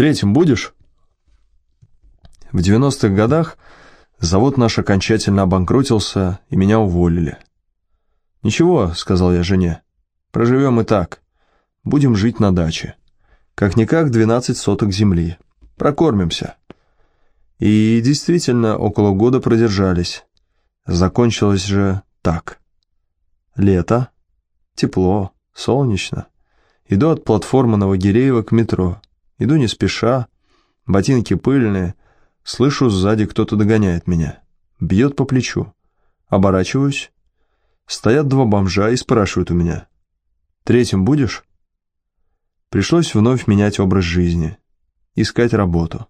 Третьим будешь?» В 90-х годах завод наш окончательно обанкротился, и меня уволили. «Ничего», — сказал я жене, — «проживем и так. Будем жить на даче. Как-никак 12 соток земли. Прокормимся». И действительно, около года продержались. Закончилось же так. Лето, тепло, солнечно. Иду от платформы Новогиреева к метро. Иду не спеша, ботинки пыльные. Слышу, сзади кто-то догоняет меня. Бьет по плечу. Оборачиваюсь. Стоят два бомжа и спрашивают у меня. «Третьим будешь?» Пришлось вновь менять образ жизни. Искать работу.